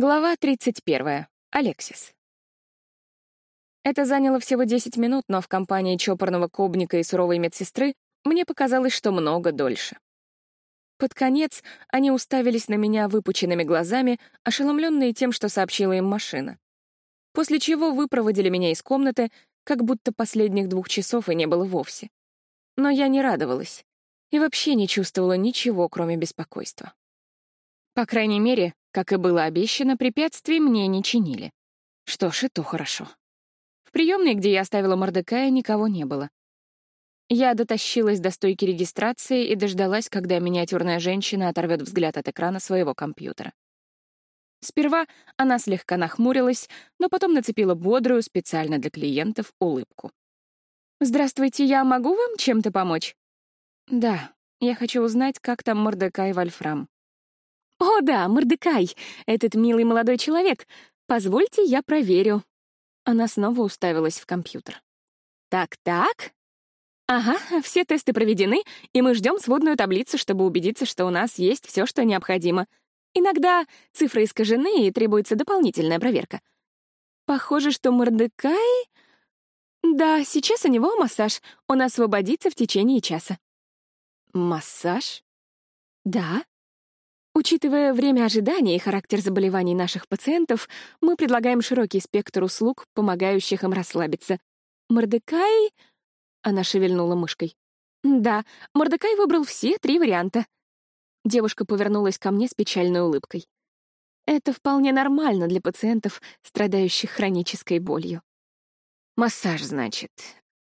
Глава 31. Алексис. Это заняло всего 10 минут, но в компании чопорного кобника и суровой медсестры мне показалось, что много дольше. Под конец они уставились на меня выпученными глазами, ошеломленные тем, что сообщила им машина. После чего выпроводили меня из комнаты, как будто последних двух часов и не было вовсе. Но я не радовалась и вообще не чувствовала ничего, кроме беспокойства. По крайней мере, как и было обещано, препятствий мне не чинили. Что ж, и то хорошо. В приемной, где я оставила Мордекая, никого не было. Я дотащилась до стойки регистрации и дождалась, когда миниатюрная женщина оторвет взгляд от экрана своего компьютера. Сперва она слегка нахмурилась, но потом нацепила бодрую, специально для клиентов, улыбку. «Здравствуйте, я могу вам чем-то помочь?» «Да, я хочу узнать, как там Мордекай Вольфрам». «О, да, Мордекай, этот милый молодой человек. Позвольте, я проверю». Она снова уставилась в компьютер. «Так-так. Ага, все тесты проведены, и мы ждем сводную таблицу, чтобы убедиться, что у нас есть все, что необходимо. Иногда цифры искажены, и требуется дополнительная проверка. Похоже, что Мордекай... Да, сейчас у него массаж. Он освободится в течение часа». «Массаж?» «Да, Учитывая время ожидания и характер заболеваний наших пациентов, мы предлагаем широкий спектр услуг, помогающих им расслабиться. Мордекай... Она шевельнула мышкой. Да, Мордекай выбрал все три варианта. Девушка повернулась ко мне с печальной улыбкой. Это вполне нормально для пациентов, страдающих хронической болью. Массаж, значит.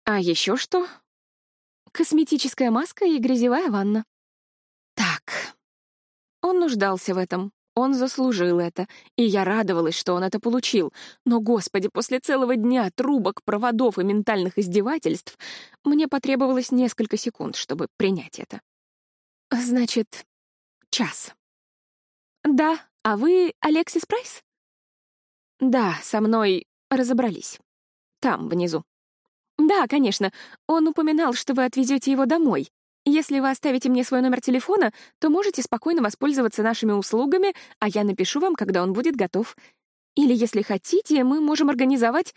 А еще что? Косметическая маска и грязевая ванна. Он нуждался в этом, он заслужил это, и я радовалась, что он это получил. Но, господи, после целого дня трубок, проводов и ментальных издевательств мне потребовалось несколько секунд, чтобы принять это. Значит, час. Да, а вы Алексис Прайс? Да, со мной разобрались. Там, внизу. Да, конечно. Он упоминал, что вы отвезете его домой. Если вы оставите мне свой номер телефона, то можете спокойно воспользоваться нашими услугами, а я напишу вам, когда он будет готов. Или, если хотите, мы можем организовать...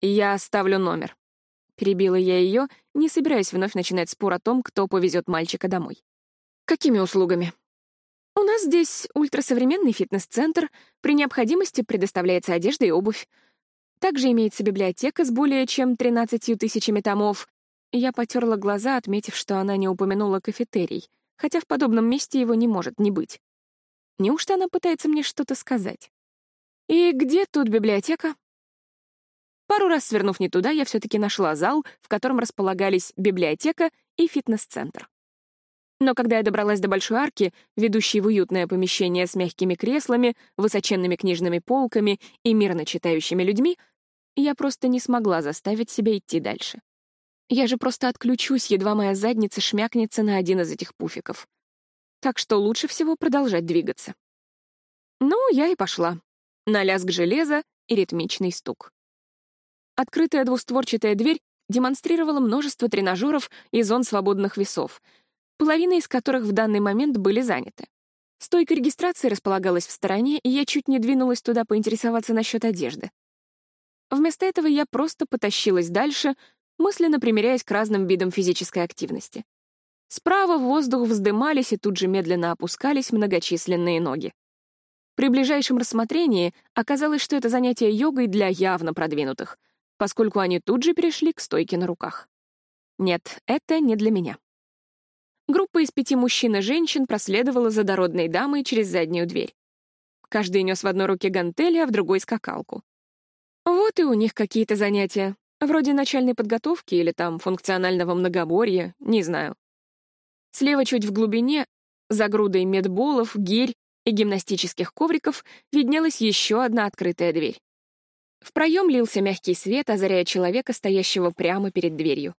Я оставлю номер. Перебила я ее, не собираясь вновь начинать спор о том, кто повезет мальчика домой. Какими услугами? У нас здесь ультрасовременный фитнес-центр, при необходимости предоставляется одежда и обувь. Также имеется библиотека с более чем 13 тысячами томов, я потерла глаза, отметив, что она не упомянула кафетерий, хотя в подобном месте его не может не быть. Неужто она пытается мне что-то сказать? И где тут библиотека? Пару раз свернув не туда, я все-таки нашла зал, в котором располагались библиотека и фитнес-центр. Но когда я добралась до большой арки, ведущей в уютное помещение с мягкими креслами, высоченными книжными полками и мирно читающими людьми, я просто не смогла заставить себя идти дальше. Я же просто отключусь, едва моя задница шмякнется на один из этих пуфиков. Так что лучше всего продолжать двигаться. Ну, я и пошла. На лязг железа и ритмичный стук. Открытая двустворчатая дверь демонстрировала множество тренажеров и зон свободных весов, половина из которых в данный момент были заняты. Стойка регистрации располагалась в стороне, и я чуть не двинулась туда поинтересоваться насчет одежды. Вместо этого я просто потащилась дальше, мысленно примеряясь к разным видам физической активности. Справа в воздух вздымались и тут же медленно опускались многочисленные ноги. При ближайшем рассмотрении оказалось, что это занятие йогой для явно продвинутых, поскольку они тут же перешли к стойке на руках. Нет, это не для меня. Группа из пяти мужчин и женщин проследовала за дородной дамой через заднюю дверь. Каждый нес в одной руке гантели, а в другой — скакалку. Вот и у них какие-то занятия. Вроде начальной подготовки или там функционального многоборья, не знаю. Слева чуть в глубине, за грудой медболов, гирь и гимнастических ковриков, виднелась еще одна открытая дверь. В проем лился мягкий свет, озаряя человека, стоящего прямо перед дверью.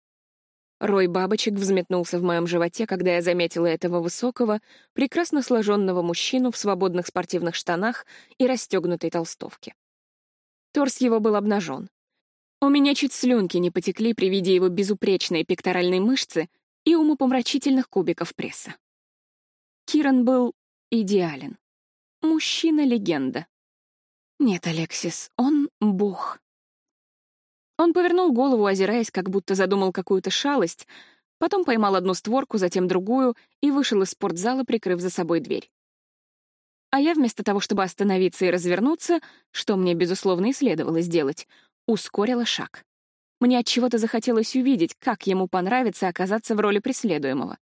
Рой бабочек взметнулся в моем животе, когда я заметила этого высокого, прекрасно сложенного мужчину в свободных спортивных штанах и расстегнутой толстовке. Торс его был обнажен. У меня чуть слюнки не потекли при виде его безупречной пекторальной мышцы и умопомрачительных кубиков пресса. Киран был идеален. Мужчина-легенда. Нет, Алексис, он — бог. Он повернул голову, озираясь, как будто задумал какую-то шалость, потом поймал одну створку, затем другую и вышел из спортзала, прикрыв за собой дверь. А я вместо того, чтобы остановиться и развернуться, что мне, безусловно, и следовало сделать, ускорила шаг. Мне от чего то захотелось увидеть, как ему понравится оказаться в роли преследуемого.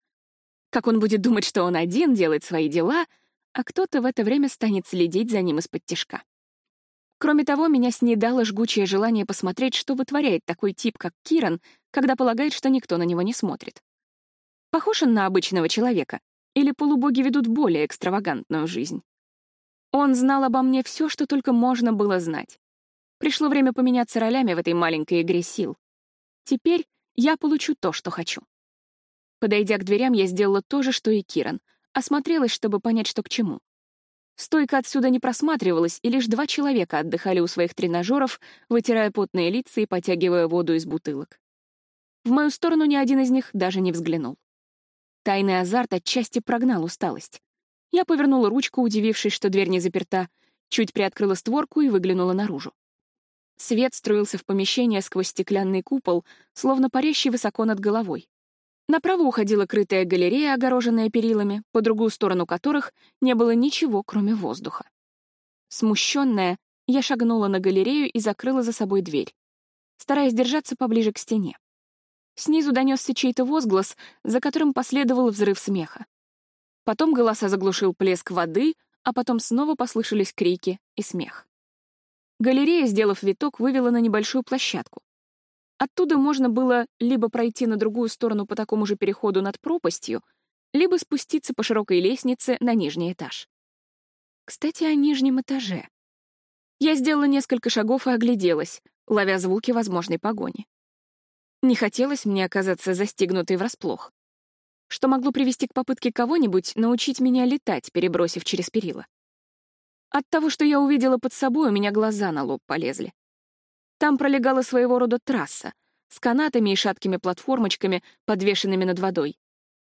Как он будет думать, что он один делает свои дела, а кто-то в это время станет следить за ним из-под тишка. Кроме того, меня снедало жгучее желание посмотреть, что вытворяет такой тип, как Киран, когда полагает, что никто на него не смотрит. Похож он на обычного человека, или полубоги ведут более экстравагантную жизнь? Он знал обо мне все, что только можно было знать. Пришло время поменяться ролями в этой маленькой игре сил. Теперь я получу то, что хочу. Подойдя к дверям, я сделала то же, что и Киран. Осмотрелась, чтобы понять, что к чему. Стойка отсюда не просматривалась, и лишь два человека отдыхали у своих тренажеров, вытирая потные лица и потягивая воду из бутылок. В мою сторону ни один из них даже не взглянул. Тайный азарт отчасти прогнал усталость. Я повернула ручку, удивившись, что дверь не заперта, чуть приоткрыла створку и выглянула наружу. Свет струился в помещение сквозь стеклянный купол, словно парящий высоко над головой. Направо уходила крытая галерея, огороженная перилами, по другую сторону которых не было ничего, кроме воздуха. Смущенная, я шагнула на галерею и закрыла за собой дверь, стараясь держаться поближе к стене. Снизу донесся чей-то возглас, за которым последовал взрыв смеха. Потом голоса заглушил плеск воды, а потом снова послышались крики и смех. Галерея, сделав виток, вывела на небольшую площадку. Оттуда можно было либо пройти на другую сторону по такому же переходу над пропастью, либо спуститься по широкой лестнице на нижний этаж. Кстати, о нижнем этаже. Я сделала несколько шагов и огляделась, ловя звуки возможной погони. Не хотелось мне оказаться застигнутой врасплох, что могло привести к попытке кого-нибудь научить меня летать, перебросив через перила. От того, что я увидела под собой, у меня глаза на лоб полезли. Там пролегала своего рода трасса с канатами и шаткими платформочками, подвешенными над водой.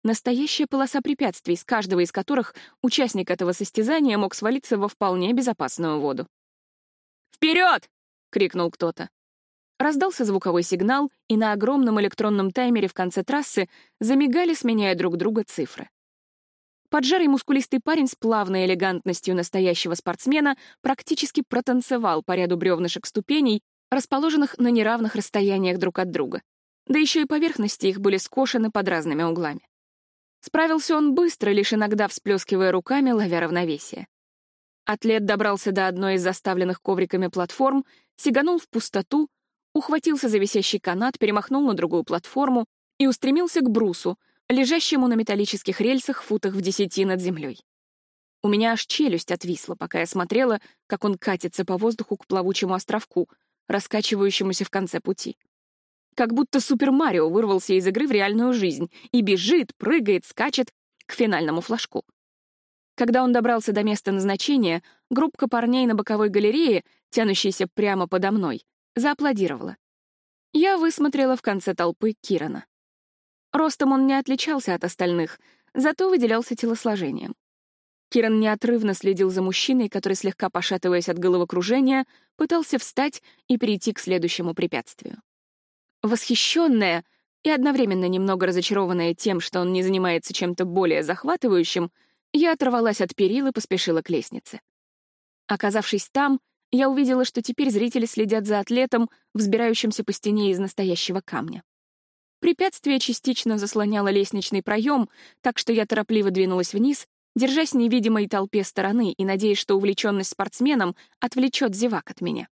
Настоящая полоса препятствий, с каждого из которых участник этого состязания мог свалиться во вполне безопасную воду. «Вперед!» — крикнул кто-то. Раздался звуковой сигнал, и на огромном электронном таймере в конце трассы замигали, сменяя друг друга цифры. Поджарый мускулистый парень с плавной элегантностью настоящего спортсмена практически протанцевал по ряду бревнышек ступеней, расположенных на неравных расстояниях друг от друга. Да еще и поверхности их были скошены под разными углами. Справился он быстро, лишь иногда всплескивая руками, ловя равновесие. Атлет добрался до одной из заставленных ковриками платформ, сиганул в пустоту, ухватился за висящий канат, перемахнул на другую платформу и устремился к брусу, лежащему на металлических рельсах футах в десяти над землей. У меня аж челюсть отвисла, пока я смотрела, как он катится по воздуху к плавучему островку, раскачивающемуся в конце пути. Как будто Супер Марио вырвался из игры в реальную жизнь и бежит, прыгает, скачет к финальному флажку. Когда он добрался до места назначения, группка парней на боковой галерее, тянущейся прямо подо мной, зааплодировала. Я высмотрела в конце толпы Кирана. Ростом он не отличался от остальных, зато выделялся телосложением. Киран неотрывно следил за мужчиной, который, слегка пошатываясь от головокружения, пытался встать и перейти к следующему препятствию. Восхищенная и одновременно немного разочарованная тем, что он не занимается чем-то более захватывающим, я оторвалась от перил и поспешила к лестнице. Оказавшись там, я увидела, что теперь зрители следят за атлетом, взбирающимся по стене из настоящего камня. Препятствие частично заслоняло лестничный проем, так что я торопливо двинулась вниз, держась невидимой толпе стороны и надеясь, что увлеченность спортсменом отвлечет зевак от меня.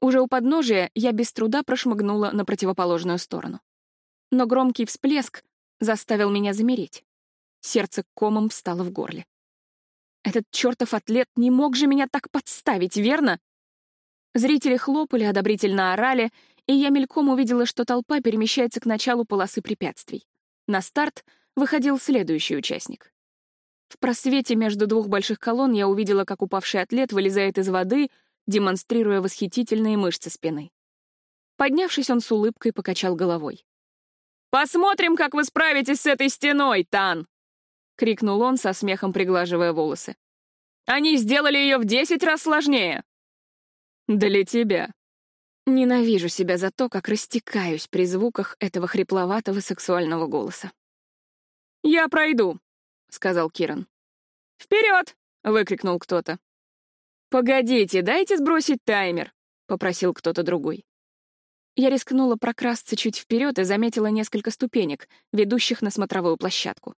Уже у подножия я без труда прошмыгнула на противоположную сторону. Но громкий всплеск заставил меня замереть. Сердце комом встало в горле. Этот чертов атлет не мог же меня так подставить, верно? Зрители хлопали, одобрительно орали, и я мельком увидела, что толпа перемещается к началу полосы препятствий. На старт выходил следующий участник. В просвете между двух больших колонн я увидела, как упавший атлет вылезает из воды, демонстрируя восхитительные мышцы спины. Поднявшись, он с улыбкой покачал головой. «Посмотрим, как вы справитесь с этой стеной, Тан!» — крикнул он со смехом, приглаживая волосы. «Они сделали ее в десять раз сложнее!» Для тебя. Ненавижу себя за то, как растекаюсь при звуках этого хрипловатого сексуального голоса. «Я пройду», — сказал Киран. «Вперед!» — выкрикнул кто-то. «Погодите, дайте сбросить таймер», — попросил кто-то другой. Я рискнула прокрасться чуть вперед и заметила несколько ступенек, ведущих на смотровую площадку.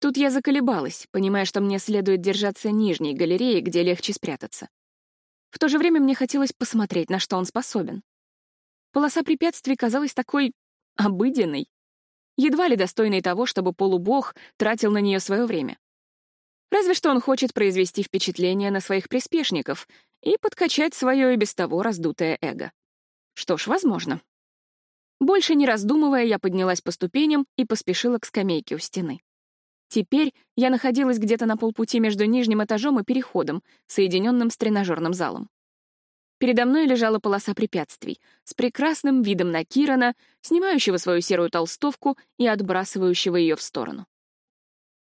Тут я заколебалась, понимая, что мне следует держаться нижней галереи, где легче спрятаться. В то же время мне хотелось посмотреть, на что он способен. Полоса препятствий казалась такой обыденной, едва ли достойной того, чтобы полубог тратил на нее свое время. Разве что он хочет произвести впечатление на своих приспешников и подкачать свое и без того раздутое эго. Что ж, возможно. Больше не раздумывая, я поднялась по ступеням и поспешила к скамейке у стены. Теперь я находилась где-то на полпути между нижним этажом и переходом, соединенным с тренажерным залом. Передо мной лежала полоса препятствий с прекрасным видом на Кирана, снимающего свою серую толстовку и отбрасывающего ее в сторону.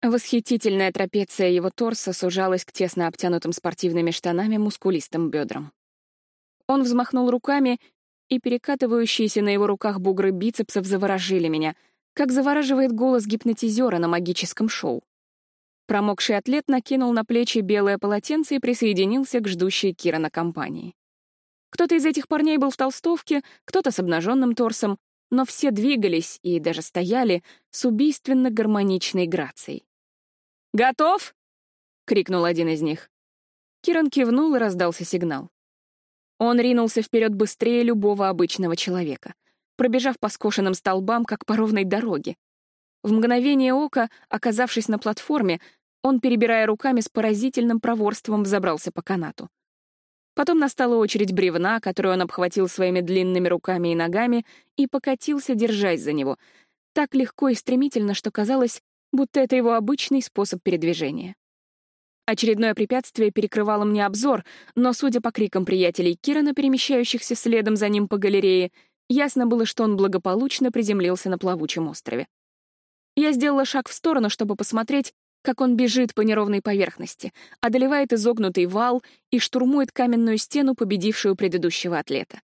Восхитительная трапеция его торса сужалась к тесно обтянутым спортивными штанами мускулистым бедрам. Он взмахнул руками, и перекатывающиеся на его руках бугры бицепсов заворожили меня — как завораживает голос гипнотизера на магическом шоу. Промокший атлет накинул на плечи белое полотенце и присоединился к ждущей Кира на компании. Кто-то из этих парней был в толстовке, кто-то с обнаженным торсом, но все двигались и даже стояли с убийственно гармоничной грацией. «Готов?» — крикнул один из них. Киран кивнул и раздался сигнал. Он ринулся вперед быстрее любого обычного человека пробежав по скошенным столбам, как по ровной дороге. В мгновение ока, оказавшись на платформе, он, перебирая руками, с поразительным проворством взобрался по канату. Потом настала очередь бревна, которую он обхватил своими длинными руками и ногами, и покатился, держась за него, так легко и стремительно, что казалось, будто это его обычный способ передвижения. Очередное препятствие перекрывало мне обзор, но, судя по крикам приятелей Кирана, перемещающихся следом за ним по галерее, Ясно было, что он благополучно приземлился на плавучем острове. Я сделала шаг в сторону, чтобы посмотреть, как он бежит по неровной поверхности, одолевает изогнутый вал и штурмует каменную стену, победившую предыдущего атлета.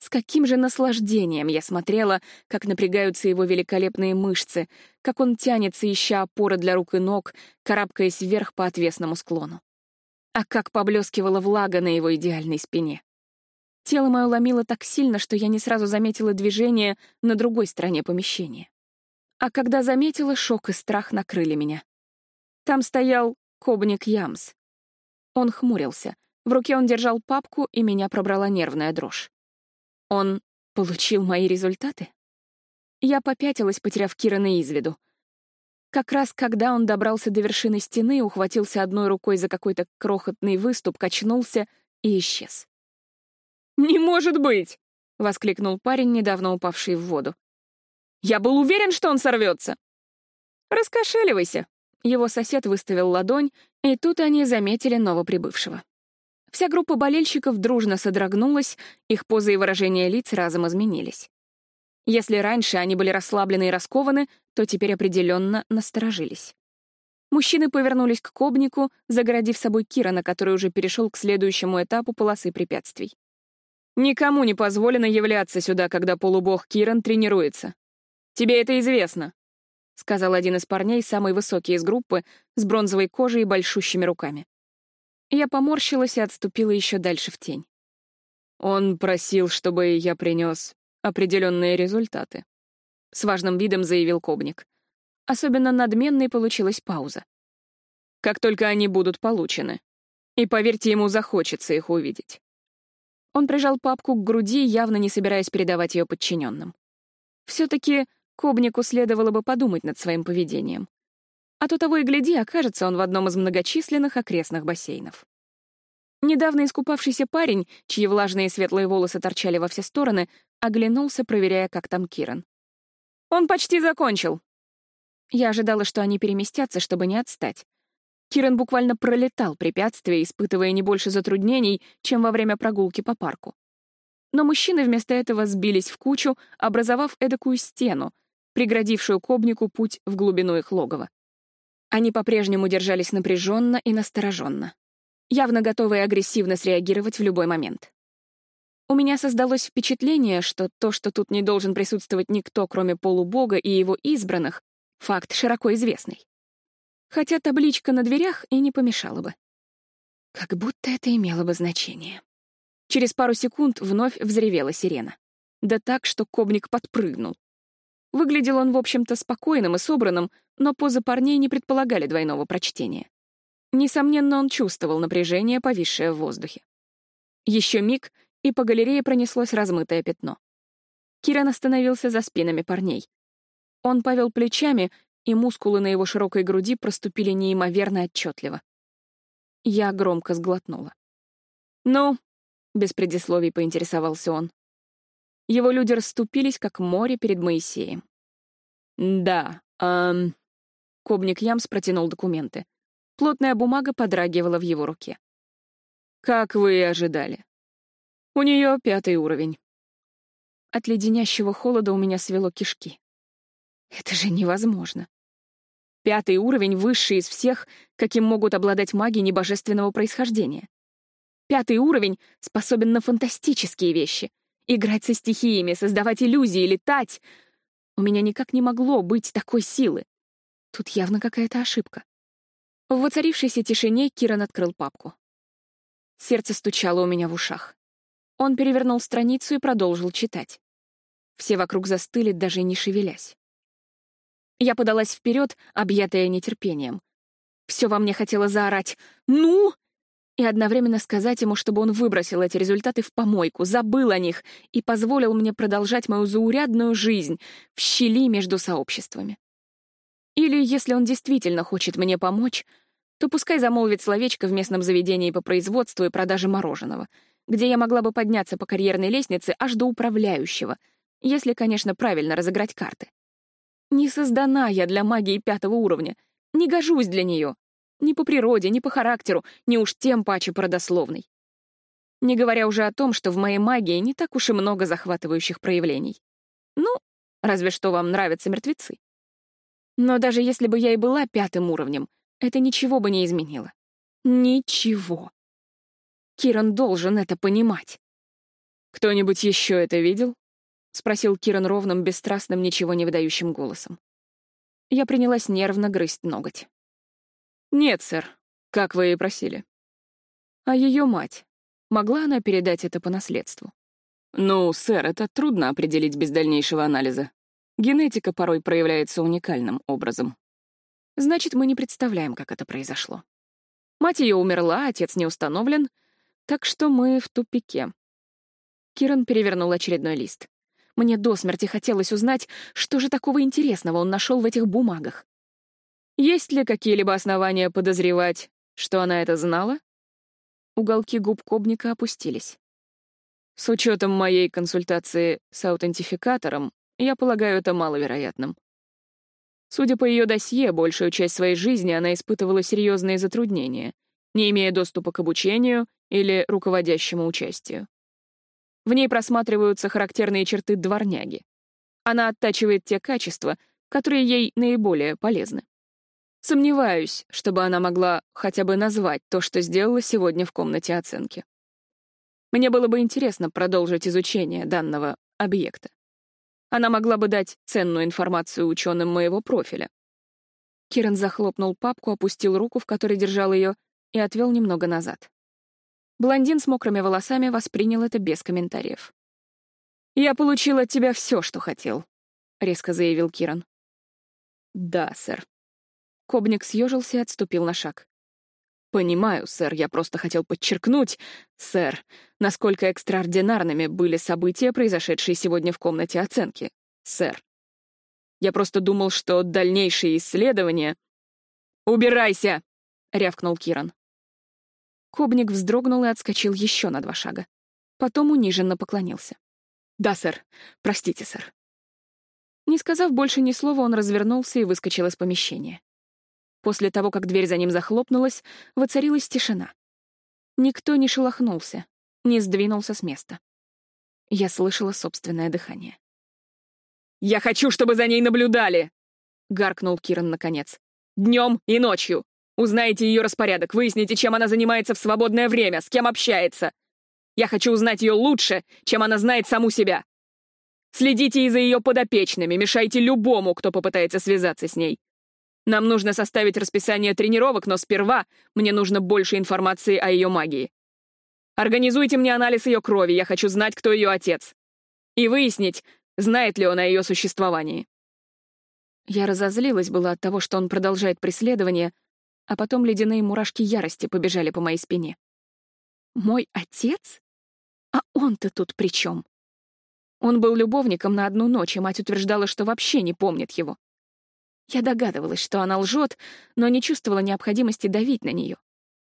С каким же наслаждением я смотрела, как напрягаются его великолепные мышцы, как он тянется, ища опоры для рук и ног, карабкаясь вверх по отвесному склону. А как поблескивала влага на его идеальной спине. Тело мое ломило так сильно, что я не сразу заметила движение на другой стороне помещения. А когда заметила, шок и страх накрыли меня. Там стоял Кобник Ямс. Он хмурился. В руке он держал папку, и меня пробрала нервная дрожь. Он получил мои результаты? Я попятилась, потеряв Кирана из виду. Как раз когда он добрался до вершины стены, ухватился одной рукой за какой-то крохотный выступ, качнулся и исчез. «Не может быть!» — воскликнул парень, недавно упавший в воду. «Я был уверен, что он сорвется!» «Раскошеливайся!» Его сосед выставил ладонь, и тут они заметили новоприбывшего. Вся группа болельщиков дружно содрогнулась, их позы и выражения лиц разом изменились. Если раньше они были расслаблены и раскованы, то теперь определенно насторожились. Мужчины повернулись к Кобнику, загородив собой Кирана, который уже перешел к следующему этапу полосы препятствий. Никому не позволено являться сюда, когда полубог Киран тренируется. Тебе это известно», — сказал один из парней, самый высокий из группы, с бронзовой кожей и большущими руками. Я поморщилась и отступила еще дальше в тень. Он просил, чтобы я принес определенные результаты. С важным видом заявил Кобник. Особенно надменной получилась пауза. Как только они будут получены. И поверьте, ему захочется их увидеть. Он прижал папку к груди, явно не собираясь передавать ее подчиненным. Все-таки Кобнику следовало бы подумать над своим поведением. А то того и гляди, окажется он в одном из многочисленных окрестных бассейнов. Недавно искупавшийся парень, чьи влажные светлые волосы торчали во все стороны, оглянулся, проверяя, как там Киран. «Он почти закончил!» Я ожидала, что они переместятся, чтобы не отстать. Киран буквально пролетал препятствия, испытывая не больше затруднений, чем во время прогулки по парку. Но мужчины вместо этого сбились в кучу, образовав эдакую стену, преградившую кобнику путь в глубину их логова. Они по-прежнему держались напряженно и настороженно. явно готовые агрессивно среагировать в любой момент. У меня создалось впечатление, что то, что тут не должен присутствовать никто, кроме полубога и его избранных, факт широко известный. Хотя табличка на дверях и не помешала бы. Как будто это имело бы значение. Через пару секунд вновь взревела сирена. Да так, что кобник подпрыгнул. Выглядел он, в общем-то, спокойным и собранным, но позы парней не предполагали двойного прочтения. Несомненно, он чувствовал напряжение, повисшее в воздухе. Еще миг, и по галерее пронеслось размытое пятно. Киран остановился за спинами парней. Он повел плечами, и мускулы на его широкой груди проступили неимоверно отчетливо. Я громко сглотнула. «Ну?» — без предисловий поинтересовался он. Его люди расступились, как море перед Моисеем. «Да, эм...» Кобник Ямс протянул документы. Плотная бумага подрагивала в его руке. «Как вы и ожидали. У нее пятый уровень». От леденящего холода у меня свело кишки. Это же невозможно. Пятый уровень высший из всех, каким могут обладать маги небожественного происхождения. Пятый уровень способен на фантастические вещи. Играть со стихиями, создавать иллюзии, летать. У меня никак не могло быть такой силы. Тут явно какая-то ошибка. В воцарившейся тишине Киран открыл папку. Сердце стучало у меня в ушах. Он перевернул страницу и продолжил читать. Все вокруг застыли, даже не шевелясь. Я подалась вперед, объятая нетерпением. Все во мне хотело заорать «Ну!» и одновременно сказать ему, чтобы он выбросил эти результаты в помойку, забыл о них и позволил мне продолжать мою заурядную жизнь в щели между сообществами. Или, если он действительно хочет мне помочь, то пускай замолвит словечко в местном заведении по производству и продаже мороженого, где я могла бы подняться по карьерной лестнице аж до управляющего, если, конечно, правильно разыграть карты. Не создана я для магии пятого уровня, не гожусь для нее. Ни по природе, ни по характеру, ни уж тем паче по. Не говоря уже о том, что в моей магии не так уж и много захватывающих проявлений. Ну, разве что вам нравятся мертвецы. Но даже если бы я и была пятым уровнем, это ничего бы не изменило. Ничего. Киран должен это понимать. Кто-нибудь еще это видел? — спросил Киран ровным, бесстрастным, ничего не выдающим голосом. Я принялась нервно грызть ноготь. «Нет, сэр, как вы и просили». «А ее мать? Могла она передать это по наследству?» «Ну, сэр, это трудно определить без дальнейшего анализа. Генетика порой проявляется уникальным образом. Значит, мы не представляем, как это произошло. Мать ее умерла, отец не установлен, так что мы в тупике». Киран перевернул очередной лист. Мне до смерти хотелось узнать, что же такого интересного он нашел в этих бумагах. Есть ли какие-либо основания подозревать, что она это знала? Уголки губ Кобника опустились. С учетом моей консультации с аутентификатором, я полагаю это маловероятным. Судя по ее досье, большую часть своей жизни она испытывала серьезные затруднения, не имея доступа к обучению или руководящему участию. В ней просматриваются характерные черты дворняги. Она оттачивает те качества, которые ей наиболее полезны. Сомневаюсь, чтобы она могла хотя бы назвать то, что сделала сегодня в комнате оценки. Мне было бы интересно продолжить изучение данного объекта. Она могла бы дать ценную информацию ученым моего профиля. Киран захлопнул папку, опустил руку, в которой держал ее, и отвел немного назад. Блондин с мокрыми волосами воспринял это без комментариев. «Я получил от тебя все, что хотел», — резко заявил Киран. «Да, сэр». Кобник съежился и отступил на шаг. «Понимаю, сэр, я просто хотел подчеркнуть, сэр, насколько экстраординарными были события, произошедшие сегодня в комнате оценки, сэр. Я просто думал, что дальнейшие исследования...» «Убирайся!» — рявкнул Киран. Кобник вздрогнул и отскочил еще на два шага. Потом униженно поклонился. «Да, сэр. Простите, сэр». Не сказав больше ни слова, он развернулся и выскочил из помещения. После того, как дверь за ним захлопнулась, воцарилась тишина. Никто не шелохнулся, не сдвинулся с места. Я слышала собственное дыхание. «Я хочу, чтобы за ней наблюдали!» — гаркнул Киран наконец. «Днем и ночью! Узнайте ее распорядок, выясните, чем она занимается в свободное время, с кем общается. Я хочу узнать ее лучше, чем она знает саму себя. Следите и за ее подопечными, мешайте любому, кто попытается связаться с ней. Нам нужно составить расписание тренировок, но сперва мне нужно больше информации о ее магии. Организуйте мне анализ ее крови, я хочу знать, кто ее отец. И выяснить, знает ли он о ее существовании. Я разозлилась была от того, что он продолжает преследование, а потом ледяные мурашки ярости побежали по моей спине. Мой отец? А он-то тут при чем? Он был любовником на одну ночь, и мать утверждала, что вообще не помнит его. Я догадывалась, что она лжет, но не чувствовала необходимости давить на нее.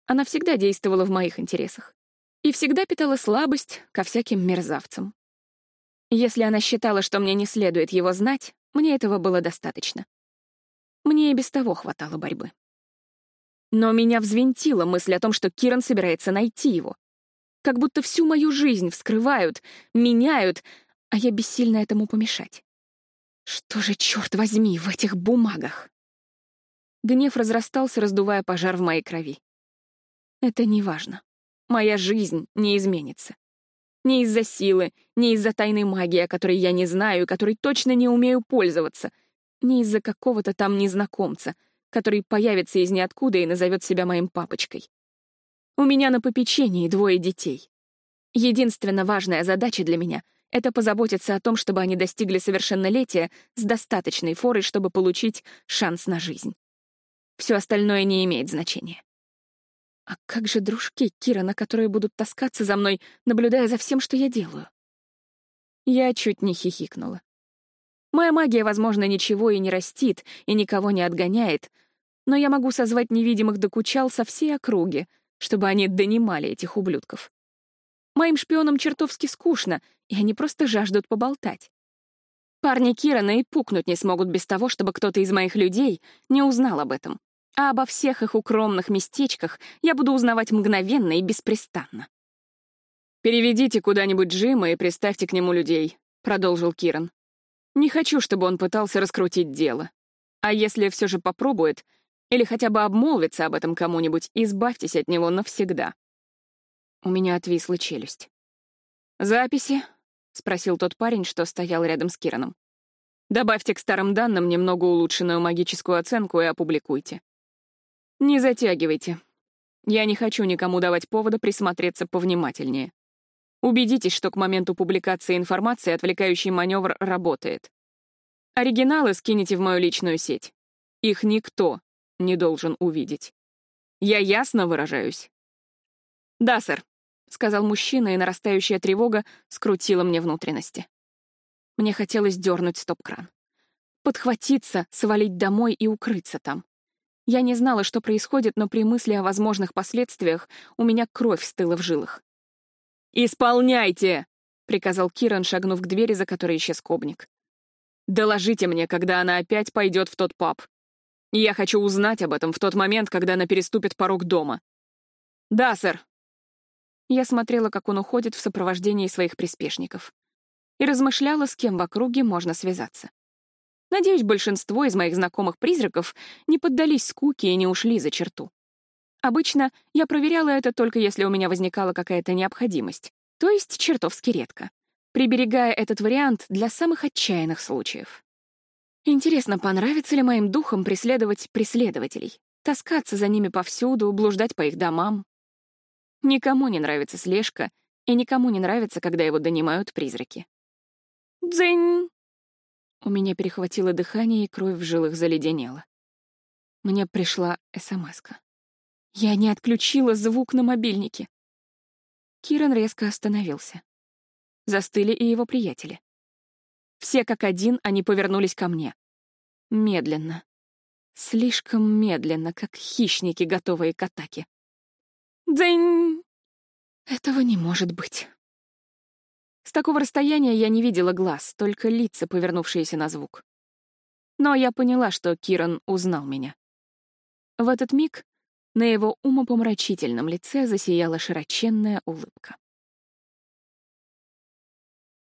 Она всегда действовала в моих интересах. И всегда питала слабость ко всяким мерзавцам. Если она считала, что мне не следует его знать, мне этого было достаточно. Мне и без того хватало борьбы. Но меня взвинтила мысль о том, что Киран собирается найти его. Как будто всю мою жизнь вскрывают, меняют, а я бессильна этому помешать. Что же, черт возьми, в этих бумагах? Гнев разрастался, раздувая пожар в моей крови. Это не важно. Моя жизнь не изменится. Не из-за силы, не из-за тайной магии, о которой я не знаю и которой точно не умею пользоваться, не из-за какого-то там незнакомца, который появится из ниоткуда и назовет себя моим папочкой. У меня на попечении двое детей. Единственно важная задача для меня — это позаботиться о том, чтобы они достигли совершеннолетия с достаточной форой, чтобы получить шанс на жизнь. Все остальное не имеет значения. А как же дружки Кира, на которые будут таскаться за мной, наблюдая за всем, что я делаю? Я чуть не хихикнула. Моя магия, возможно, ничего и не растит, и никого не отгоняет, но я могу созвать невидимых докучал со всей округи, чтобы они донимали этих ублюдков. Моим шпионам чертовски скучно, и они просто жаждут поболтать. Парни Кирана и пукнуть не смогут без того, чтобы кто-то из моих людей не узнал об этом. А обо всех их укромных местечках я буду узнавать мгновенно и беспрестанно. «Переведите куда-нибудь Джима и приставьте к нему людей», — продолжил Киран. «Не хочу, чтобы он пытался раскрутить дело. А если все же попробует, или хотя бы обмолвится об этом кому-нибудь, избавьтесь от него навсегда. У меня отвисла челюсть. «Записи?» — спросил тот парень, что стоял рядом с Кираном. «Добавьте к старым данным немного улучшенную магическую оценку и опубликуйте. Не затягивайте. Я не хочу никому давать повода присмотреться повнимательнее. Убедитесь, что к моменту публикации информации отвлекающий маневр работает. Оригиналы скинете в мою личную сеть. Их никто не должен увидеть. Я ясно выражаюсь?» «Да, сэр», — сказал мужчина, и нарастающая тревога скрутила мне внутренности. Мне хотелось дернуть стоп-кран. Подхватиться, свалить домой и укрыться там. Я не знала, что происходит, но при мысли о возможных последствиях у меня кровь стыла в жилах. «Исполняйте!» — приказал Киран, шагнув к двери, за которой исчез кобник. «Доложите мне, когда она опять пойдет в тот паб. Я хочу узнать об этом в тот момент, когда она переступит порог дома». «Да, сэр», я смотрела, как он уходит в сопровождении своих приспешников. И размышляла, с кем в округе можно связаться. Надеюсь, большинство из моих знакомых призраков не поддались скуке и не ушли за черту. Обычно я проверяла это только если у меня возникала какая-то необходимость, то есть чертовски редко, приберегая этот вариант для самых отчаянных случаев. Интересно, понравится ли моим духам преследовать преследователей, таскаться за ними повсюду, блуждать по их домам, Никому не нравится слежка, и никому не нравится, когда его донимают призраки. «Дзынь!» У меня перехватило дыхание, и кровь в жилах заледенела. Мне пришла смс -ка. Я не отключила звук на мобильнике. Киран резко остановился. Застыли и его приятели. Все как один они повернулись ко мне. Медленно. Слишком медленно, как хищники, готовые к атаке. Дзынь! Этого не может быть. С такого расстояния я не видела глаз, только лица, повернувшиеся на звук. Но я поняла, что Киран узнал меня. В этот миг на его умопомрачительном лице засияла широченная улыбка.